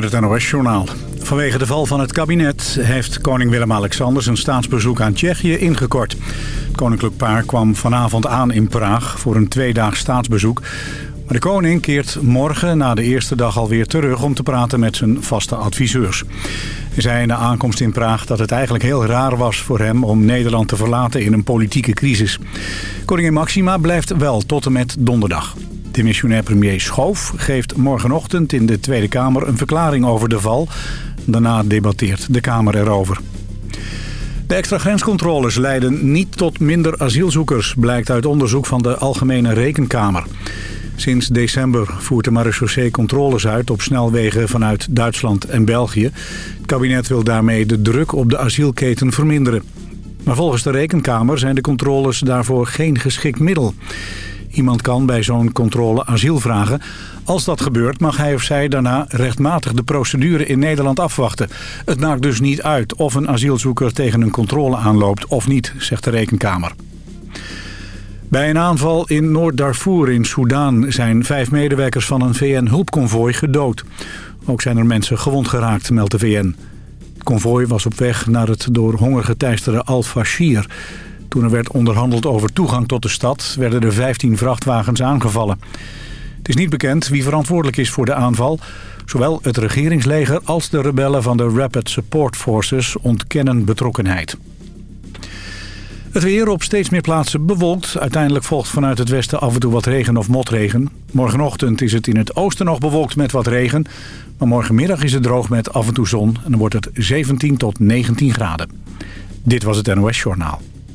met het NOS-journaal. Vanwege de val van het kabinet heeft koning Willem-Alexander zijn staatsbezoek aan Tsjechië ingekort. Het koninklijk paar kwam vanavond aan in Praag voor een tweedaags staatsbezoek. Maar de koning keert morgen na de eerste dag alweer terug om te praten met zijn vaste adviseurs. Hij zei de aankomst in Praag dat het eigenlijk heel raar was voor hem om Nederland te verlaten in een politieke crisis. Koningin Maxima blijft wel tot en met donderdag. Demissionair premier Schoof geeft morgenochtend in de Tweede Kamer een verklaring over de val. Daarna debatteert de Kamer erover. De extra grenscontroles leiden niet tot minder asielzoekers... blijkt uit onderzoek van de Algemene Rekenkamer. Sinds december voert de marechaussee controles uit op snelwegen vanuit Duitsland en België. Het kabinet wil daarmee de druk op de asielketen verminderen. Maar volgens de Rekenkamer zijn de controles daarvoor geen geschikt middel. Iemand kan bij zo'n controle asiel vragen. Als dat gebeurt mag hij of zij daarna rechtmatig de procedure in Nederland afwachten. Het maakt dus niet uit of een asielzoeker tegen een controle aanloopt of niet, zegt de Rekenkamer. Bij een aanval in Noord-Darfur in Soedan zijn vijf medewerkers van een VN-hulpconvooi gedood. Ook zijn er mensen gewond geraakt, meldt de VN. Het konvooi was op weg naar het door honger geteisterde Al-Fashir. Toen er werd onderhandeld over toegang tot de stad... werden er 15 vrachtwagens aangevallen. Het is niet bekend wie verantwoordelijk is voor de aanval. Zowel het regeringsleger als de rebellen van de Rapid Support Forces ontkennen betrokkenheid. Het weer op steeds meer plaatsen bewolkt. Uiteindelijk volgt vanuit het westen af en toe wat regen of motregen. Morgenochtend is het in het oosten nog bewolkt met wat regen. Maar morgenmiddag is het droog met af en toe zon. En dan wordt het 17 tot 19 graden. Dit was het NOS Journaal.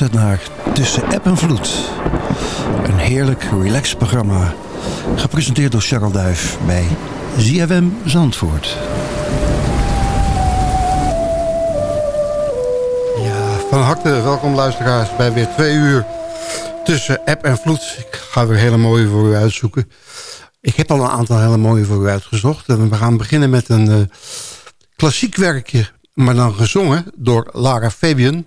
Naar Tussen App en Vloed. Een heerlijk, relaxed programma. Gepresenteerd door Charles Duif bij ZFM Zandvoort. Ja, van harte welkom luisteraars bij weer twee uur tussen app en vloed. Ik ga weer hele mooie voor u uitzoeken. Ik heb al een aantal hele mooie voor u uitgezocht. En we gaan beginnen met een uh, klassiek werkje, maar dan gezongen door Lara Fabian...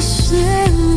是？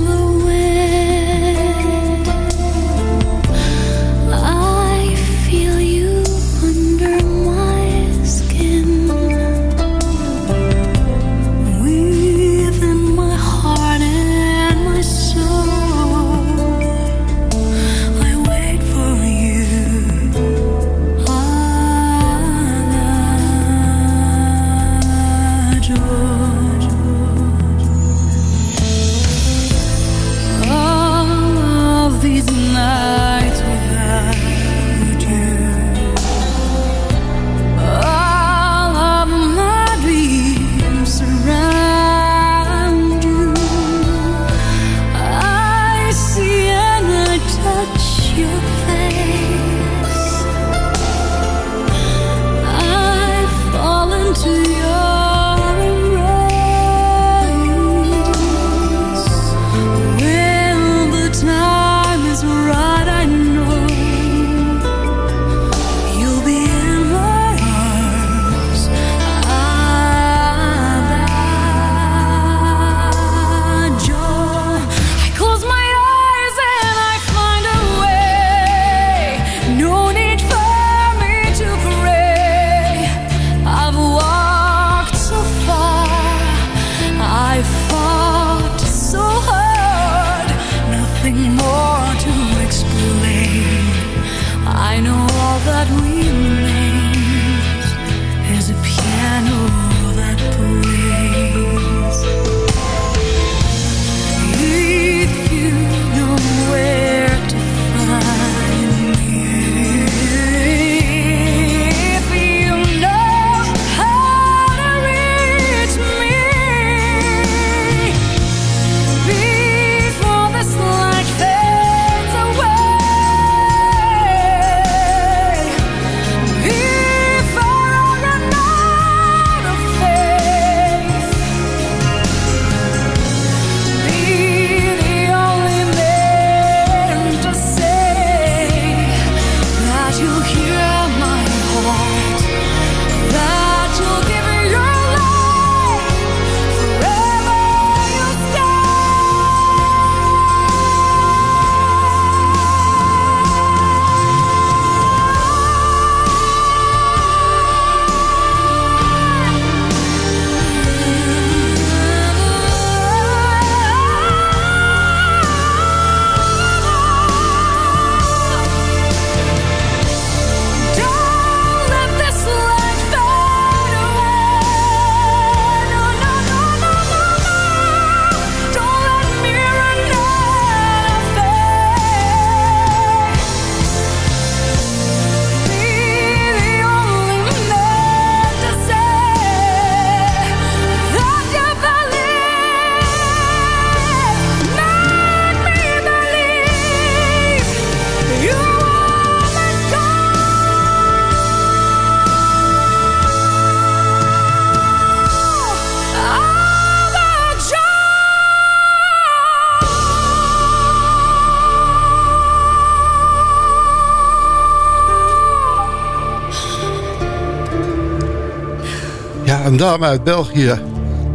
dame uit België.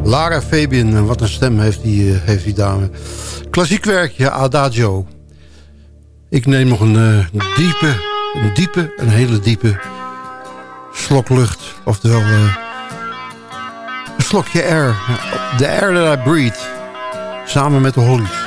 Lara Fabian, wat een stem heeft die, eh, heeft dame. Klassiek werkje, Adagio. Ik neem nog eh, een diepe, een diepe, een hele diepe slok lucht. Oftewel eh, een slokje air. de air that I breathe. Samen met de Hollies.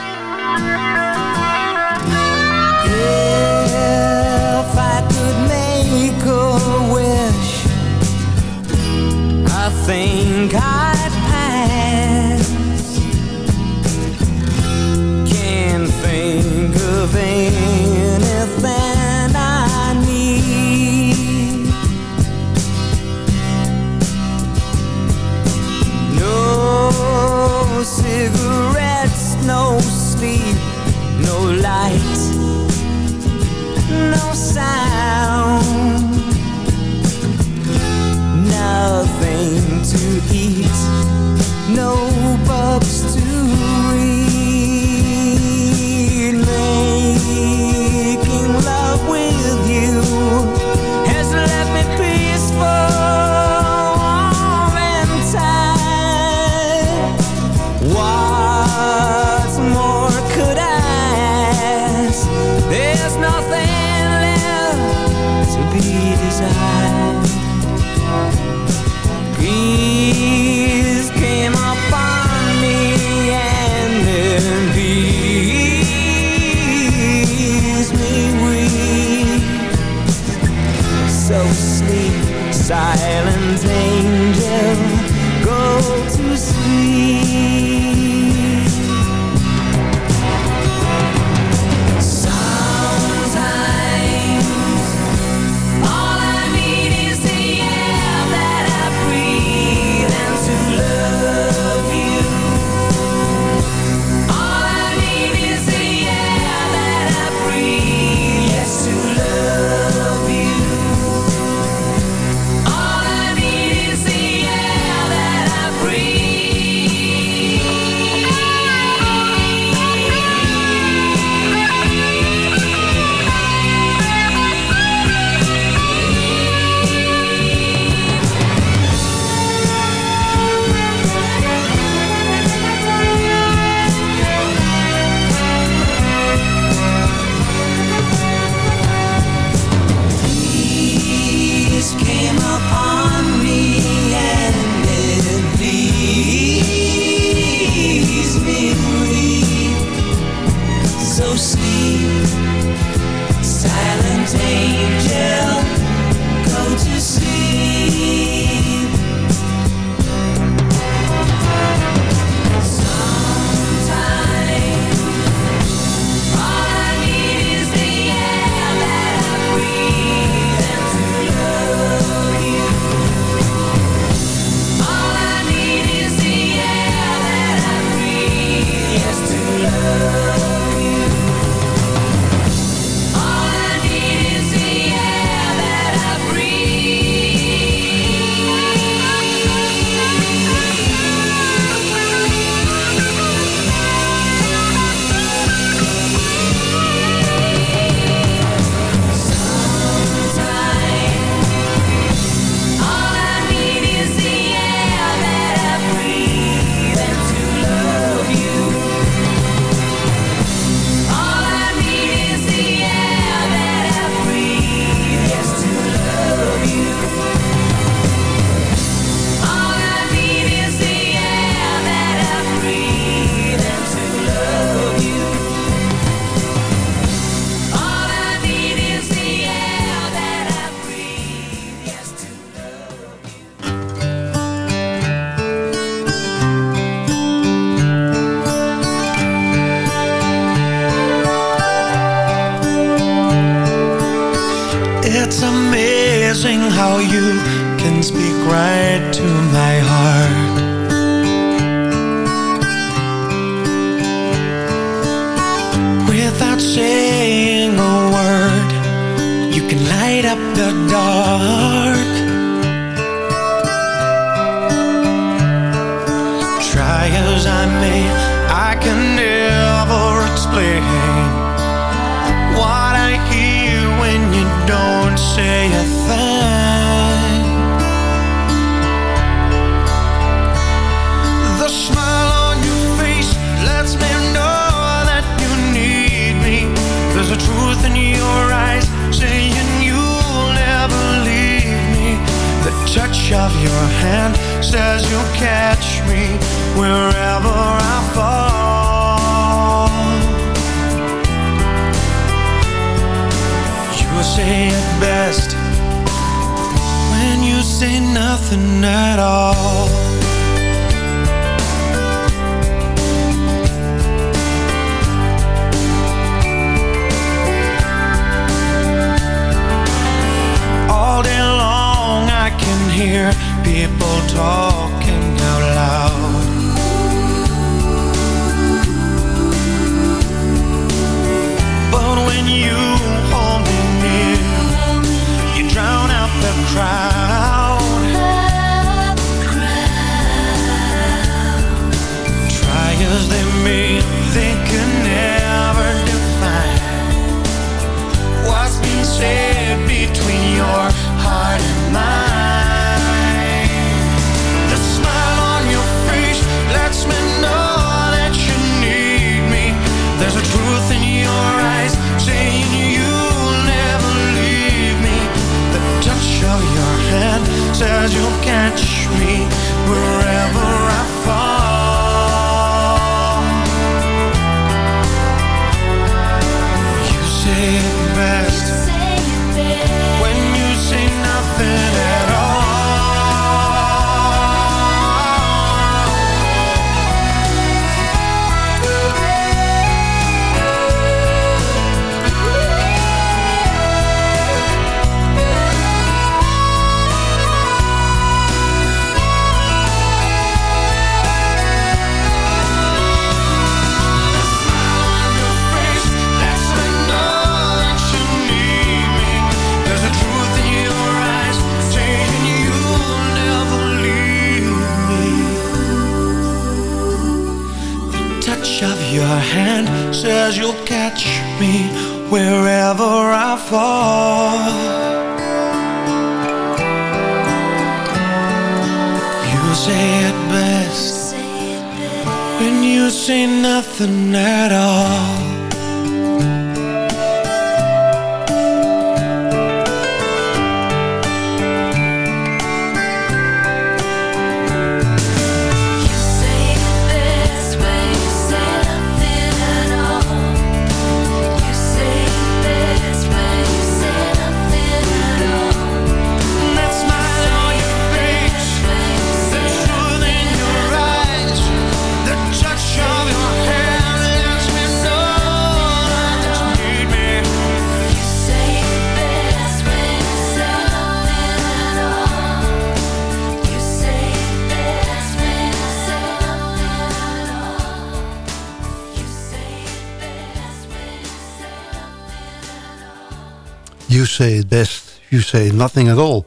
Say it best, you say nothing at all.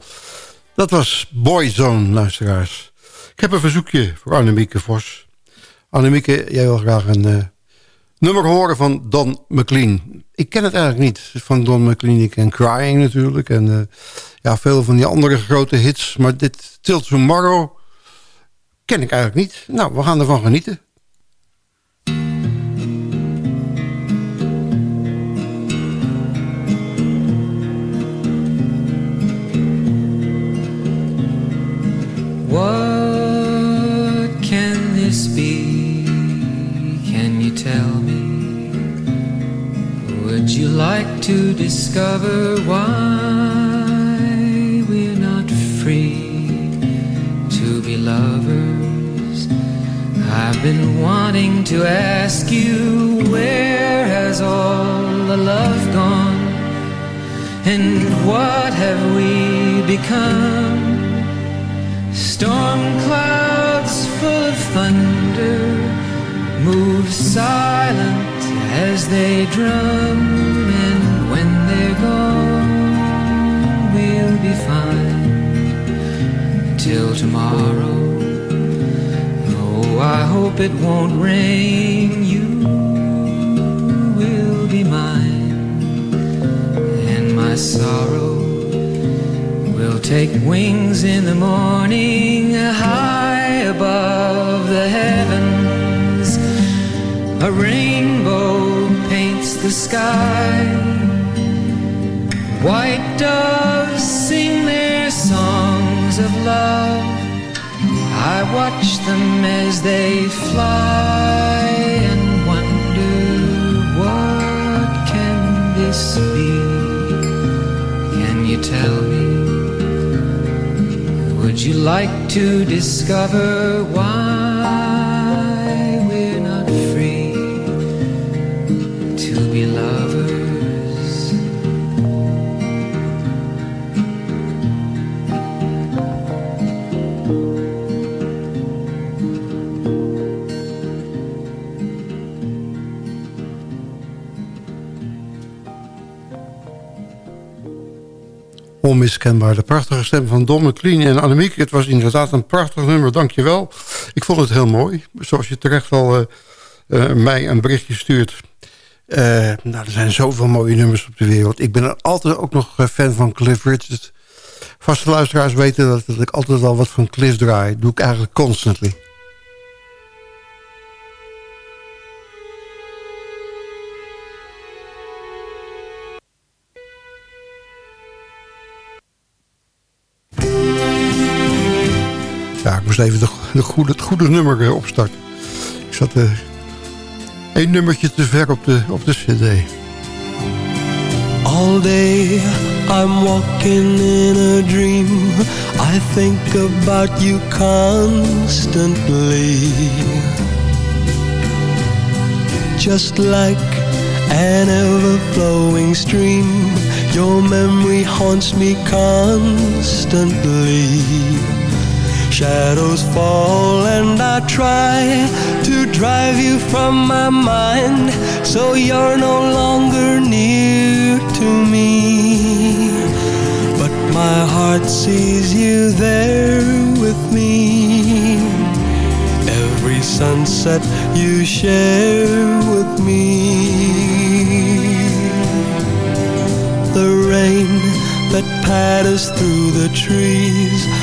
Dat was Boyzone, luisteraars. Ik heb een verzoekje voor Annemieke Vos. Annemieke, jij wil graag een eh, nummer horen van Don McLean. Ik ken het eigenlijk niet, van Don McLean. Ik ken Crying natuurlijk en eh, ja, veel van die andere grote hits. Maar dit Till Tomorrow ken ik eigenlijk niet. Nou, we gaan ervan genieten. Like to discover why we're not free to be lovers? I've been wanting to ask you where has all the love gone? And what have we become? Storm clouds full of thunder move silent as they drum, and when they're gone, we'll be fine till tomorrow. Oh, I hope it won't rain. You will be mine, and my sorrow will take wings in the morning high above the heavens. A rainbow paints the sky. White doves sing their songs of love I watch them as they fly and wonder what can this be? Can you tell me? Would you like to discover why Onmiskenbaar de prachtige stem van Don McLean en Annemiek. Het was inderdaad een prachtig nummer, dankjewel. Ik vond het heel mooi, zoals je terecht al eh, eh, mij een berichtje stuurt. Eh, nou, er zijn zoveel mooie nummers op de wereld. Ik ben altijd ook nog fan van Cliff Richard. Vaste luisteraars weten dat, dat ik altijd wel wat van Cliff draai. doe ik eigenlijk constantly. Ja, ik moest even de, de goede, het goede nummer eh, opstarten. Ik zat eh één nummertje te ver op de, op de cd. All day I'm walking in a dream. I think about you constantly. Just like an ever flowing stream, your memory haunts me constantly. Shadows fall and I try to drive you from my mind so you're no longer near to me. But my heart sees you there with me. Every sunset you share with me. The rain that patters through the trees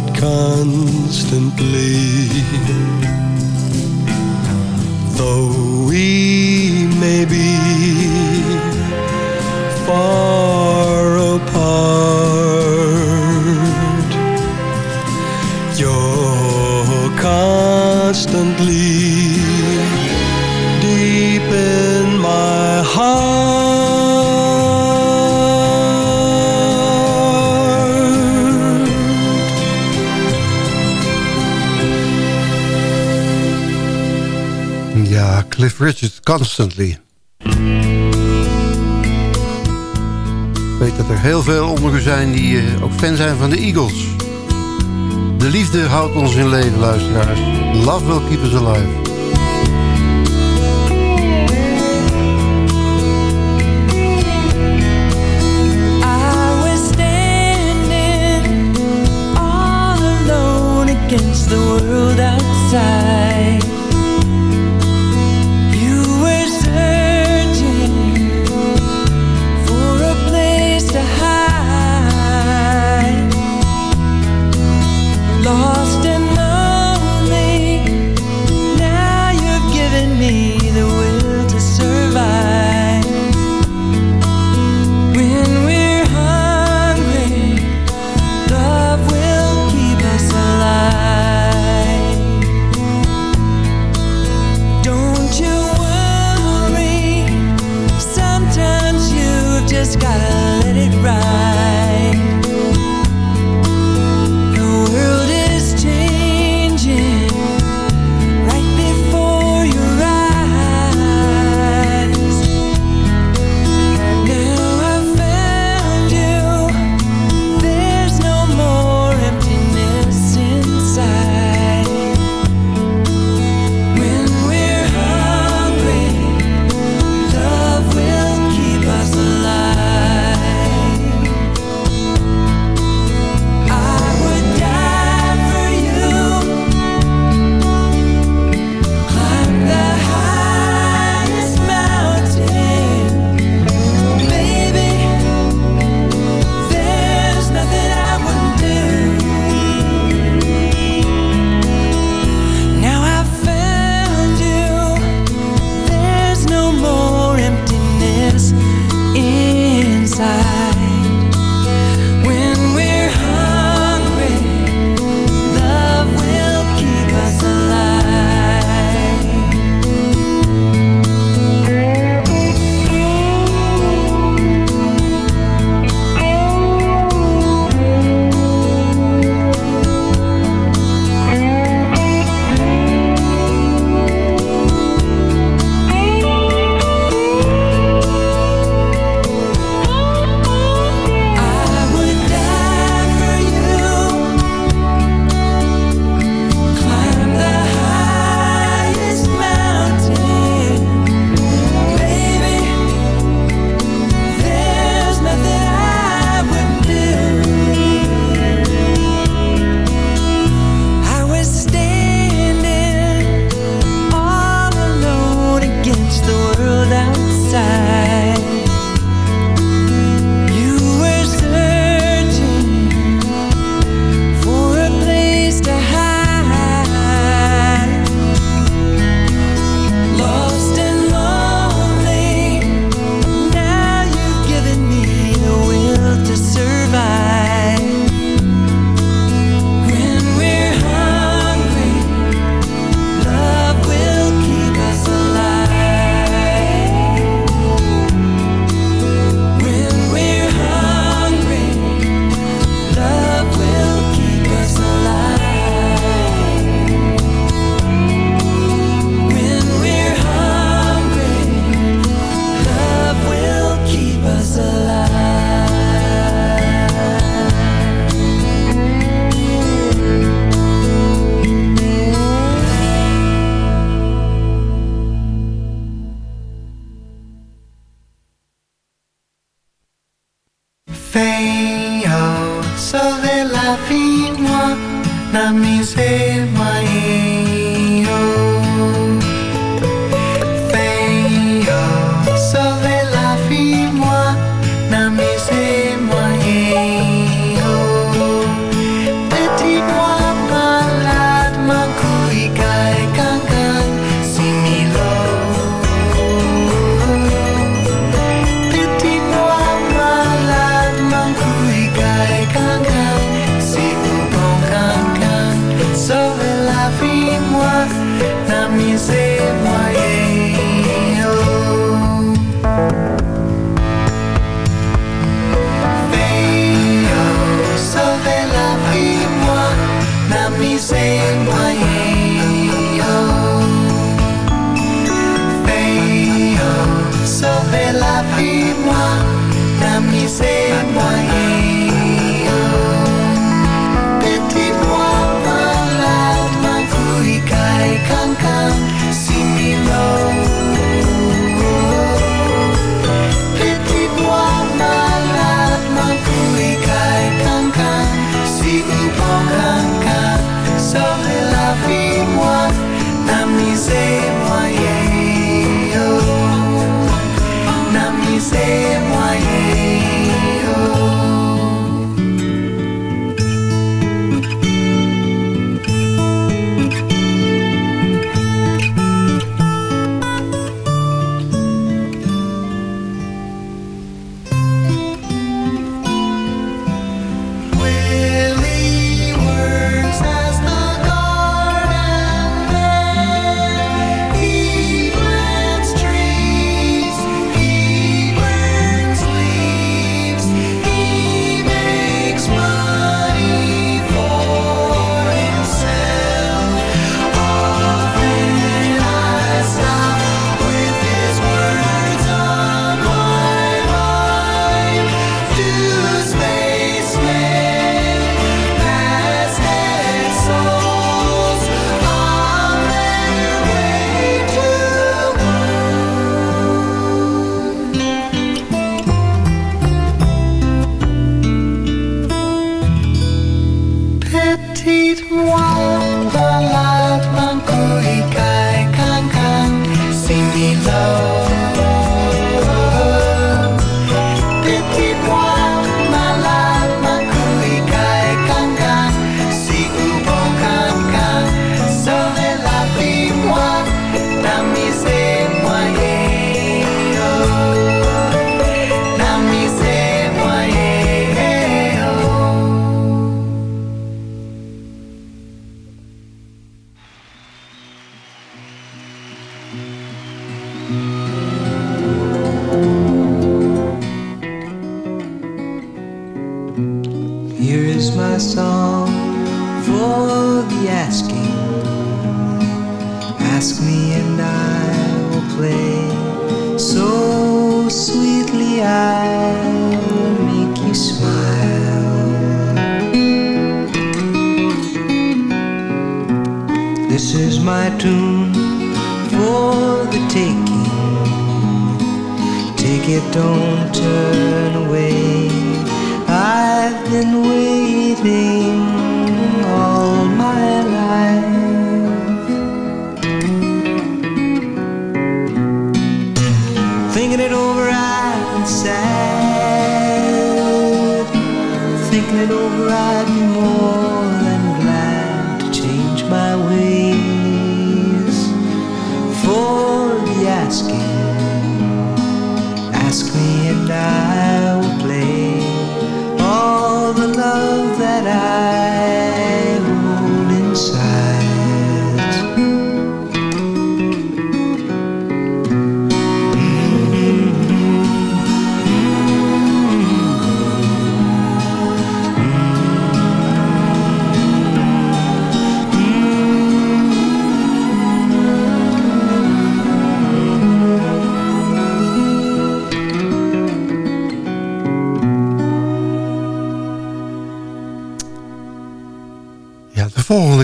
but constantly. Though we may be far apart, you're constantly Richard, Constantly. Ik weet dat er heel veel onder u zijn die eh, ook fan zijn van de Eagles. De liefde houdt ons in leven, luisteraars. Love will keep us alive.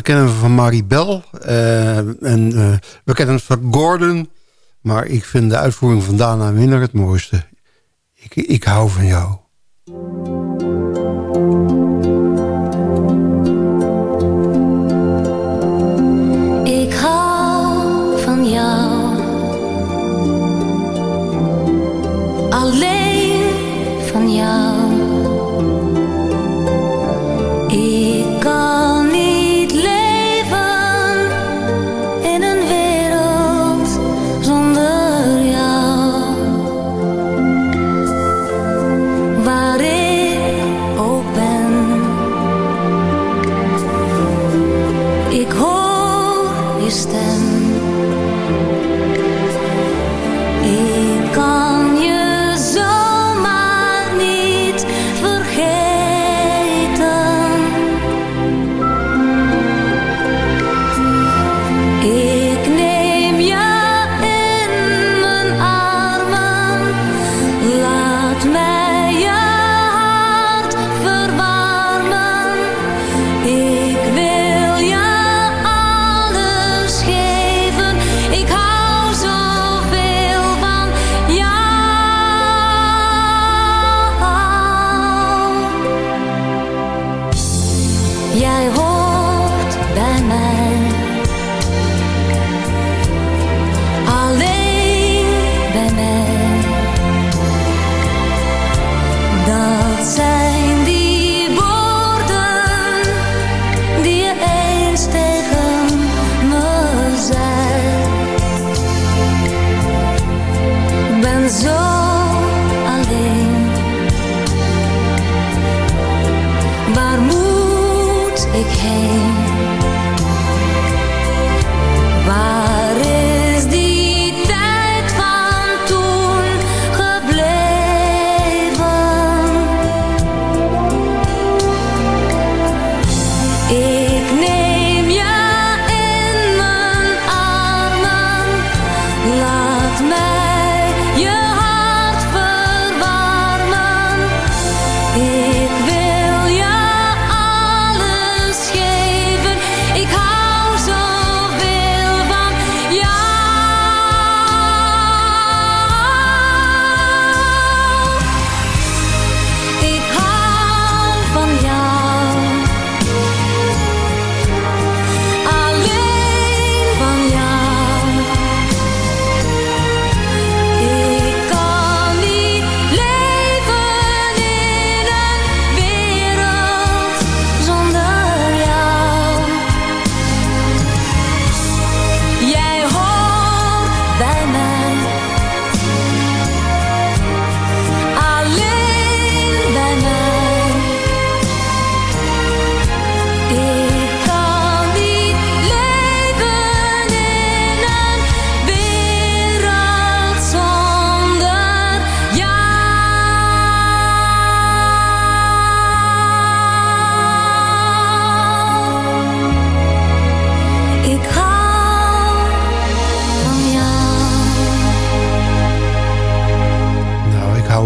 kennen we van Maribel. Uh, eh, en eh, we kennen het van Gordon. Maar ik vind de uitvoering van Dana Winner het mooiste. Ik, ik hou van jou. Ik hou van jou. Alleen van jou.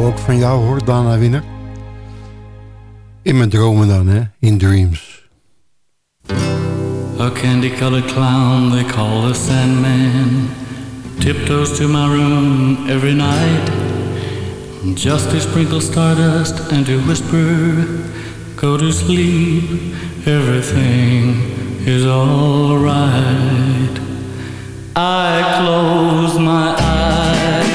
hou ook van jou hoor, Dana Winner. In mijn dromen dan, hè? In dreams. A candy-colored clown they call the Sandman Tiptoes to my room every night Just to sprinkle stardust and to whisper Go to sleep, everything is alright I close my eyes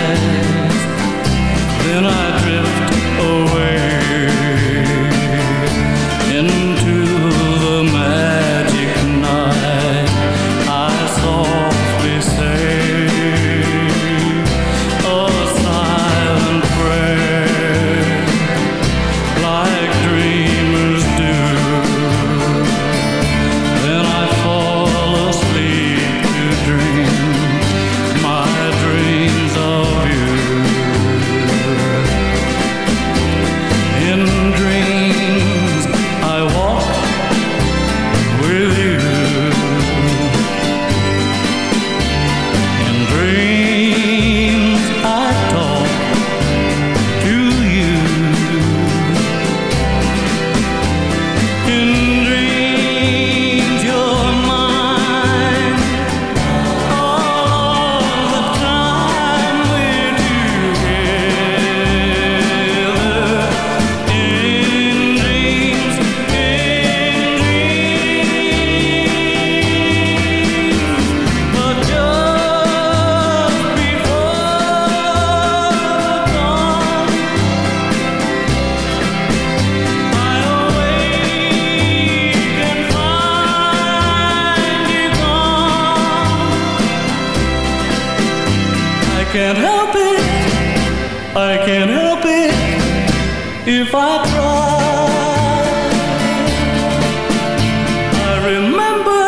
can't help it if I try. I remember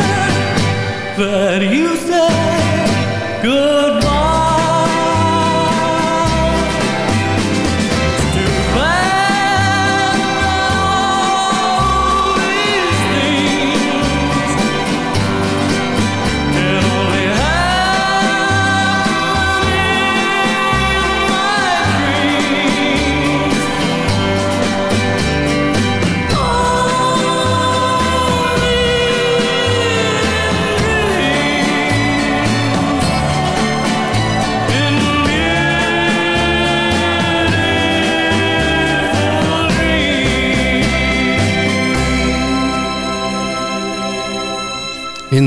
that you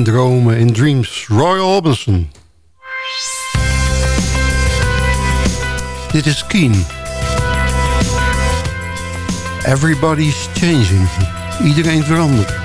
dromen, in dreams. Roy Orbison. Dit is Keen. Everybody's changing. Iedereen verandert.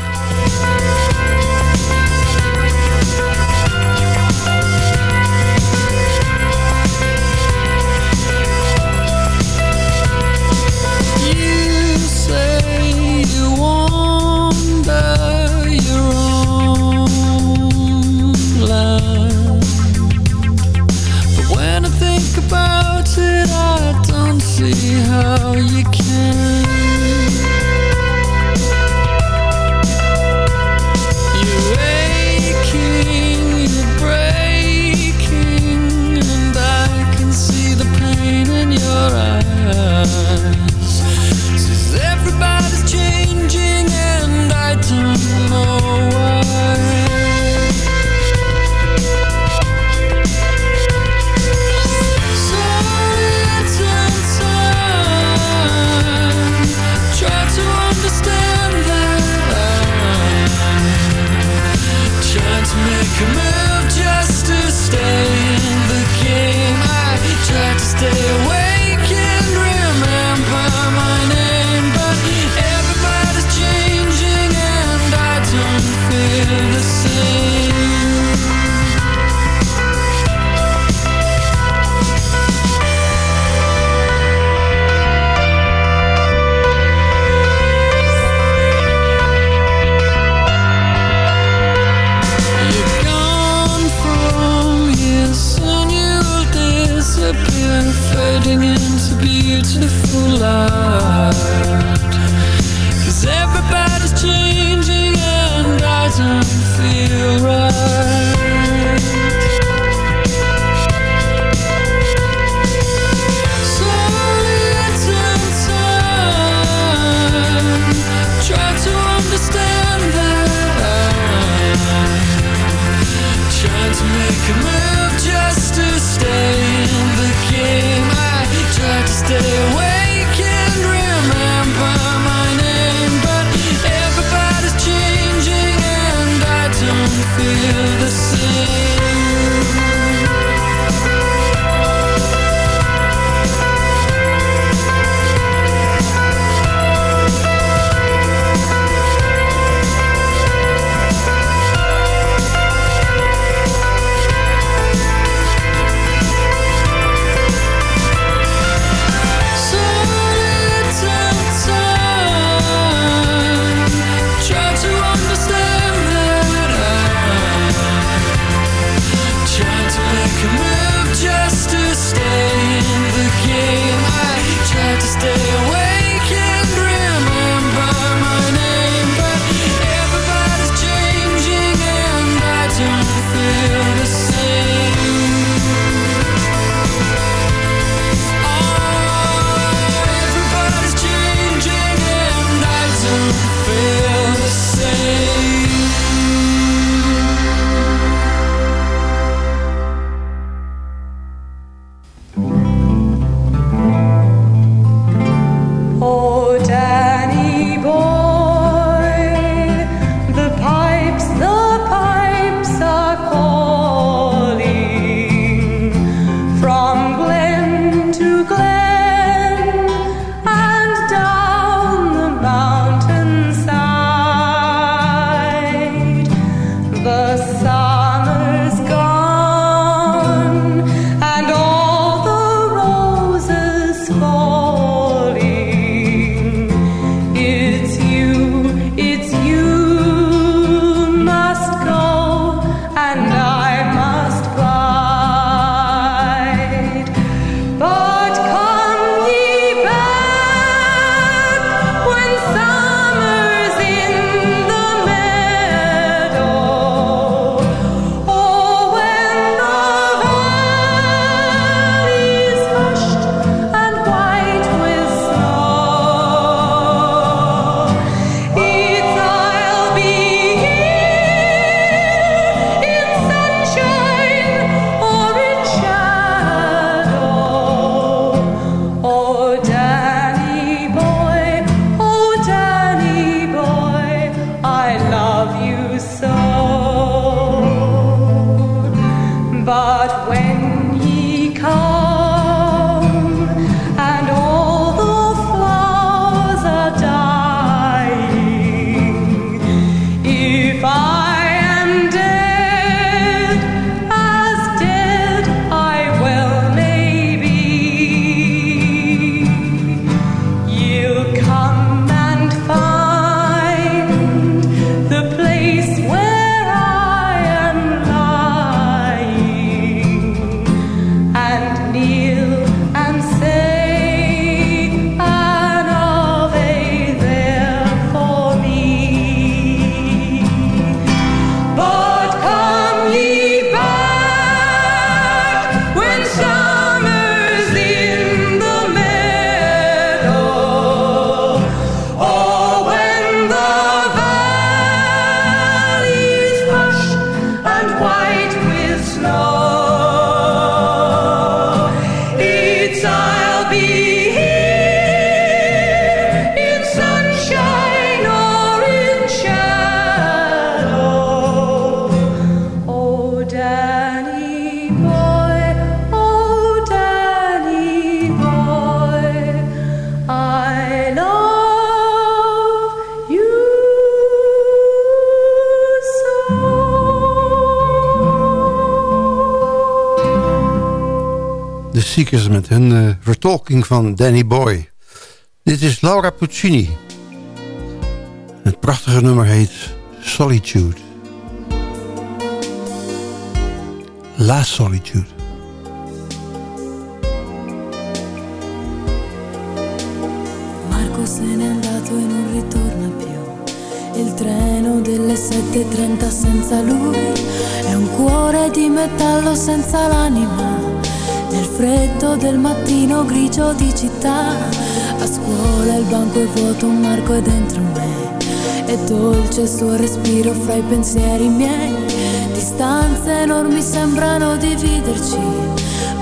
Seekers met hun eh, vertolking van Danny Boy. Dit is Laura Puccini. Het prachtige nummer heet Solitude. La Solitude. Marco se n'è andato e non ritorna più. Il treno delle 7.30 senza lui è un cuore di metallo senza l'anima. Freddo del mattino grigio di città, a scuola il banco è vuoto, un Marco è dentro me. È dolce il suo respiro fra i pensieri miei. Distanze enormi sembrano dividerci,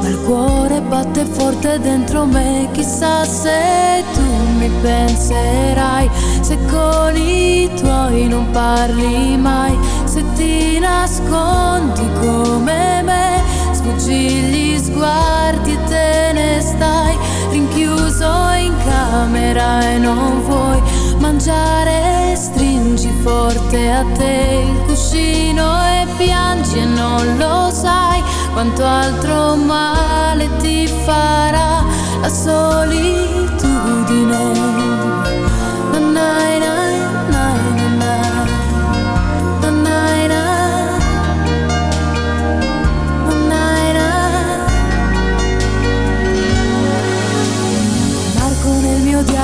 ma il cuore batte forte dentro me. Chissà se tu mi penserai, se con i tuoi non parli mai, se ti nascondi come me, sfuggi gli sguardi e te ne stai rinchiuso in camera e non vuoi mangiare, stringi forte a te il cuscino e piangi e non lo sai quanto altro male ti farà la solitudine.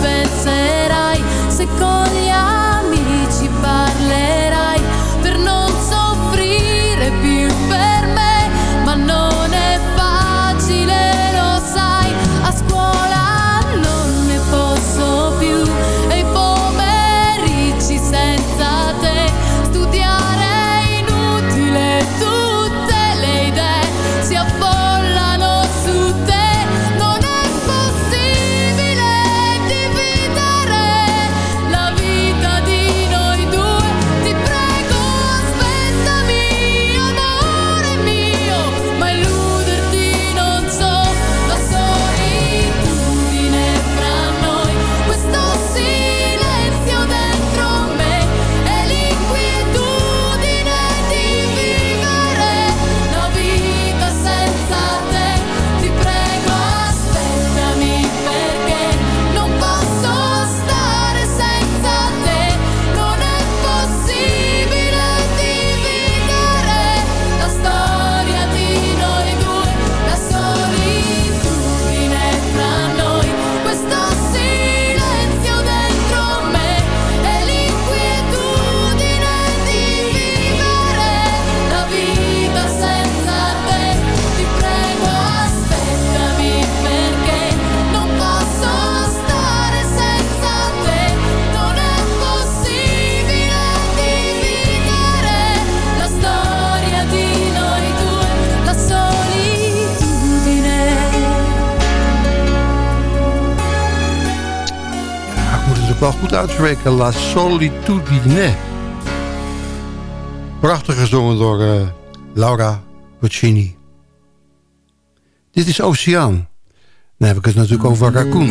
penserai. Se con gli amici parlerai ik wel goed uitspreken. La Solitudine. Prachtig gezongen door eh, Laura Puccini. Dit is Oceaan. Dan heb ik het natuurlijk over Raccoon.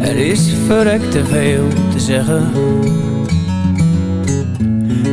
Er is verrekt te veel te zeggen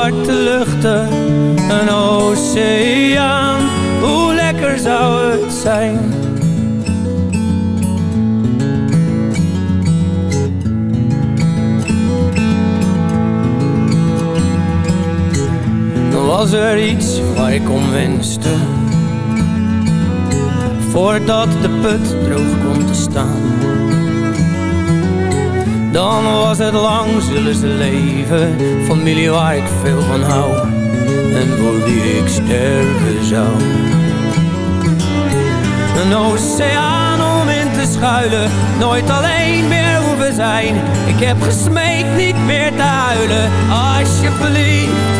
hart te luchten. Een oceaan, hoe lekker zou het zijn? Was er iets waar ik om wenste. Voordat de put droog komt te staan Dan was het lang zullen ze leven. Familie waar ik veel van hou. En voor wie ik sterven zou. Een oceaan om in te schuilen. Nooit alleen meer hoeven zijn. Ik heb gesmeekt niet meer te huilen. Alsjeblieft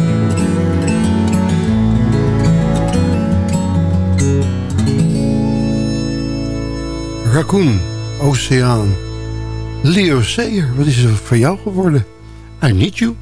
Raccoon, Oceaan. Leo Sayer, wat is er van jou geworden? I need you.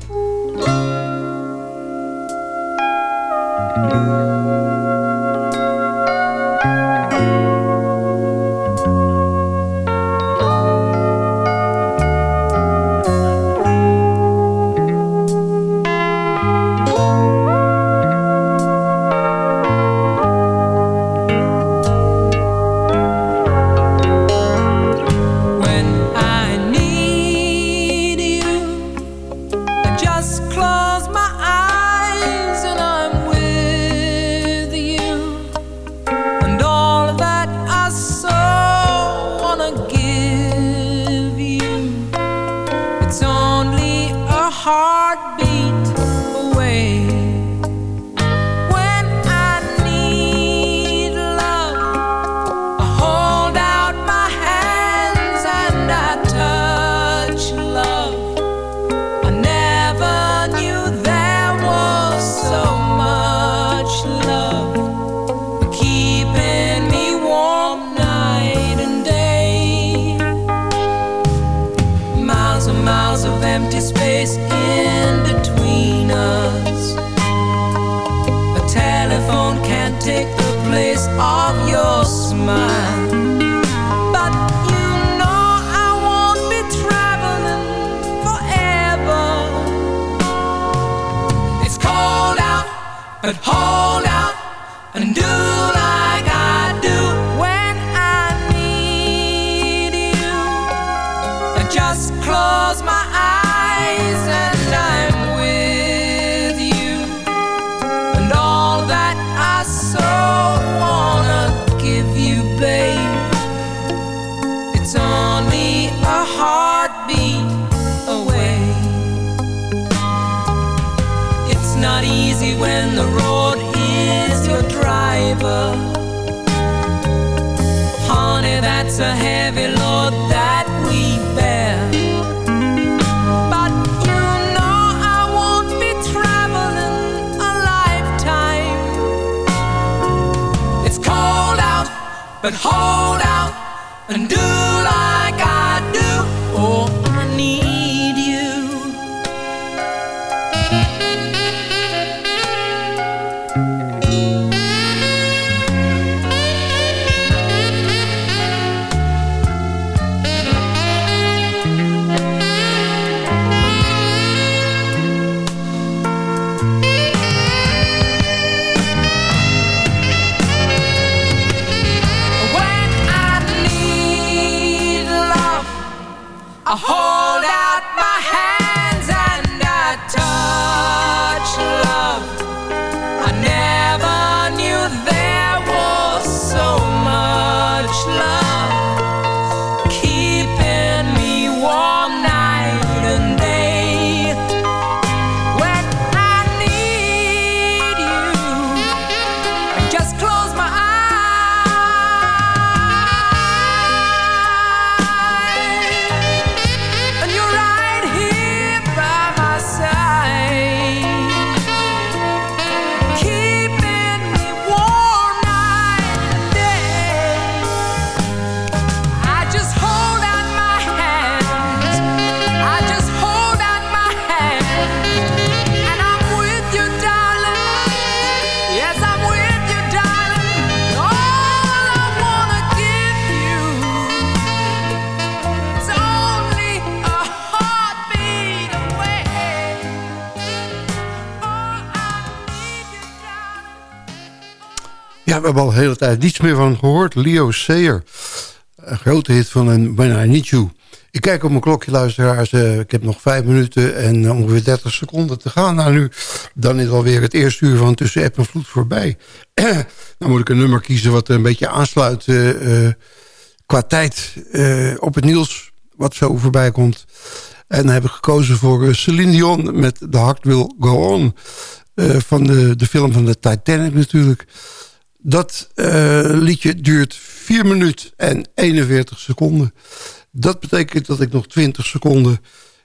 Heartbeat but. Hebben al de hele tijd niets meer van gehoord. Leo Sayer. Een grote hit van een When I Need You. Ik kijk op mijn klokje, luisteraars. Eh, ik heb nog vijf minuten en eh, ongeveer 30 seconden te gaan. Nou nu, dan is alweer het eerste uur van Tussen App en Vloed voorbij. dan moet ik een nummer kiezen wat een beetje aansluit... eh, qua tijd op het nieuws wat zo voorbij komt. En dan heb ik gekozen voor Celine Dion met The Heart Will Go On. van de, de film van de Titanic natuurlijk. Dat eh, liedje duurt 4 minuten en 41 seconden. Dat betekent dat ik nog 20 seconden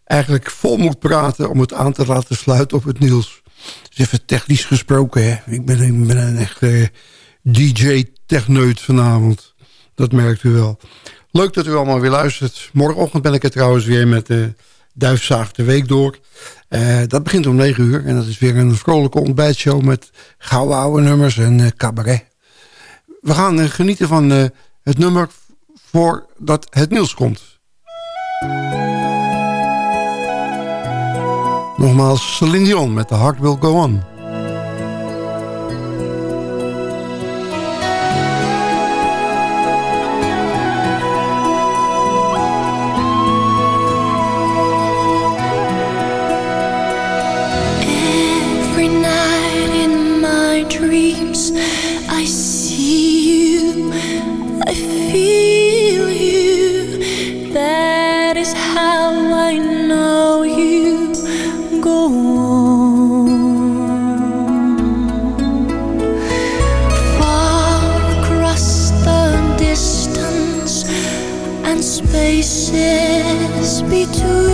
eigenlijk vol moet praten... om het aan te laten sluiten op het nieuws. Dus even technisch gesproken, hè. Ik ben, ik ben een echte DJ-techneut vanavond. Dat merkt u wel. Leuk dat u allemaal weer luistert. Morgenochtend ben ik er trouwens weer met de Duifzaag de Week door. Eh, dat begint om 9 uur. En dat is weer een vrolijke ontbijtshow met gouden oude nummers en eh, cabaret. We gaan eh, genieten van het nummer voordat het nieuws komt. Nogmaals Celine Dion met The Heart Will Go On. promises be true.